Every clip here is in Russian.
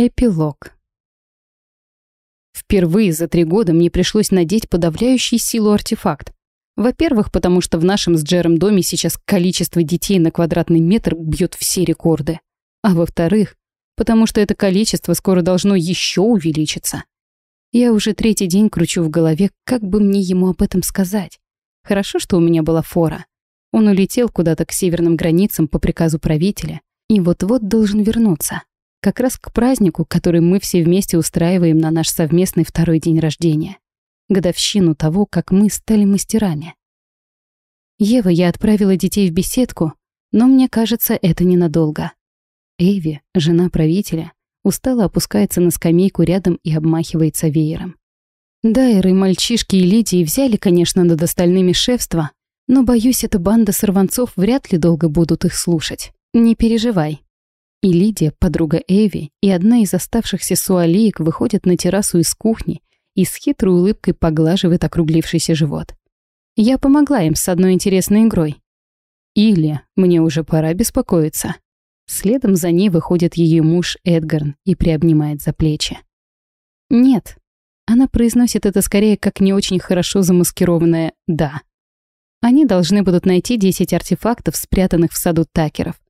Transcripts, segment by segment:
Эпилог. Впервые за три года мне пришлось надеть подавляющий силу артефакт. Во-первых, потому что в нашем с Джером доме сейчас количество детей на квадратный метр бьет все рекорды. А во-вторых, потому что это количество скоро должно еще увеличиться. Я уже третий день кручу в голове, как бы мне ему об этом сказать. Хорошо, что у меня была фора. Он улетел куда-то к северным границам по приказу правителя и вот-вот должен вернуться. Как раз к празднику, который мы все вместе устраиваем на наш совместный второй день рождения. Годовщину того, как мы стали мастерами. Ева, я отправила детей в беседку, но мне кажется, это ненадолго. Эйви, жена правителя, устало опускается на скамейку рядом и обмахивается веером. Дайры, мальчишки и Лидии взяли, конечно, над остальными шефство, но, боюсь, эта банда сорванцов вряд ли долго будут их слушать. Не переживай, и Лидия, подруга Эви, и одна из оставшихся суалиек выходят на террасу из кухни и с хитрой улыбкой поглаживает округлившийся живот. Я помогла им с одной интересной игрой. Или мне уже пора беспокоиться. Следом за ней выходит ее муж Эдгарн и приобнимает за плечи. Нет. Она произносит это скорее как не очень хорошо замаскированное «да». Они должны будут найти 10 артефактов, спрятанных в саду Такеров,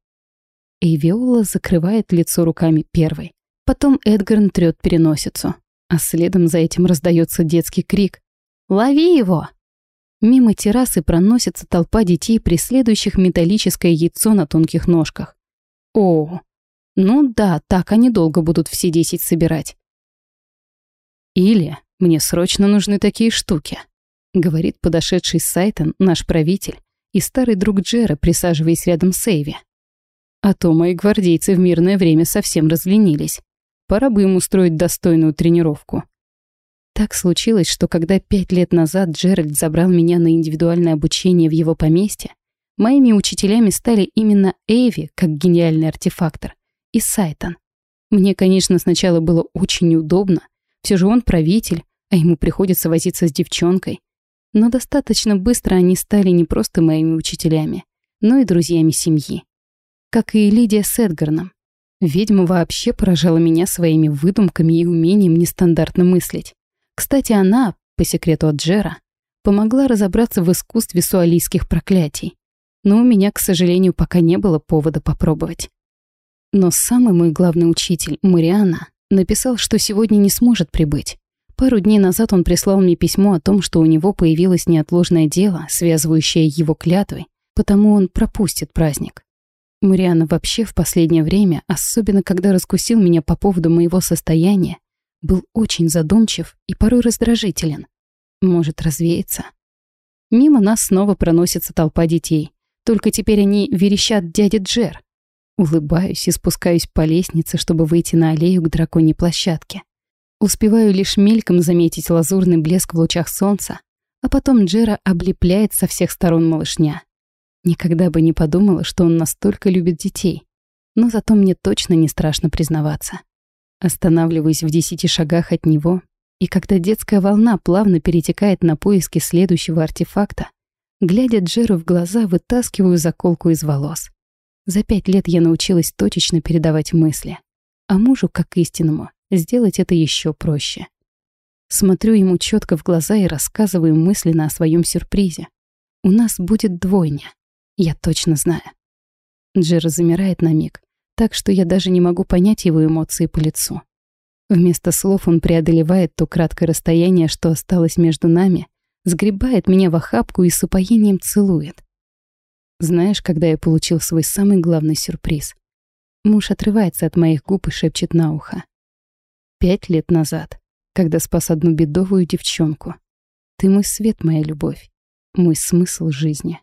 и Виола закрывает лицо руками первой. Потом Эдгарн трёт переносицу, а следом за этим раздается детский крик «Лови его!». Мимо террасы проносится толпа детей, преследующих металлическое яйцо на тонких ножках. О, ну да, так они долго будут все десять собирать. Или мне срочно нужны такие штуки, говорит подошедший Сайтон, наш правитель, и старый друг Джера, присаживаясь рядом с Эйви. А то мои гвардейцы в мирное время совсем разленились. Пора бы им устроить достойную тренировку. Так случилось, что когда пять лет назад Джеральд забрал меня на индивидуальное обучение в его поместье, моими учителями стали именно Эйви, как гениальный артефактор, и Сайтон. Мне, конечно, сначала было очень неудобно, все же он правитель, а ему приходится возиться с девчонкой. Но достаточно быстро они стали не просто моими учителями, но и друзьями семьи как и Лидия с Эдгарном. Ведьма вообще поражала меня своими выдумками и умением нестандартно мыслить. Кстати, она, по секрету от Джера, помогла разобраться в искусстве суалийских проклятий. Но у меня, к сожалению, пока не было повода попробовать. Но самый мой главный учитель, Мариана, написал, что сегодня не сможет прибыть. Пару дней назад он прислал мне письмо о том, что у него появилось неотложное дело, связывающее его клятвой, потому он пропустит праздник. Мариана вообще в последнее время, особенно когда раскусил меня по поводу моего состояния, был очень задумчив и порой раздражителен. Может развеяться. Мимо нас снова проносится толпа детей. Только теперь они верещат дяде Джер. Улыбаюсь и спускаюсь по лестнице, чтобы выйти на аллею к драконьей площадке. Успеваю лишь мельком заметить лазурный блеск в лучах солнца, а потом Джера облепляет со всех сторон малышня. Никогда бы не подумала, что он настолько любит детей. Но зато мне точно не страшно признаваться. Останавливаюсь в десяти шагах от него, и когда детская волна плавно перетекает на поиски следующего артефакта, глядя Джеру в глаза, вытаскиваю заколку из волос. За пять лет я научилась точечно передавать мысли, а мужу, как истинному, сделать это еще проще. Смотрю ему четко в глаза и рассказываю мысленно о своем сюрпризе. У нас будет двойня. Я точно знаю. Джер замирает на миг, так что я даже не могу понять его эмоции по лицу. Вместо слов он преодолевает то краткое расстояние, что осталось между нами, сгребает меня в охапку и с упоением целует. Знаешь, когда я получил свой самый главный сюрприз? Муж отрывается от моих губ и шепчет на ухо. Пять лет назад, когда спас одну бедовую девчонку. Ты мой свет, моя любовь, мой смысл жизни.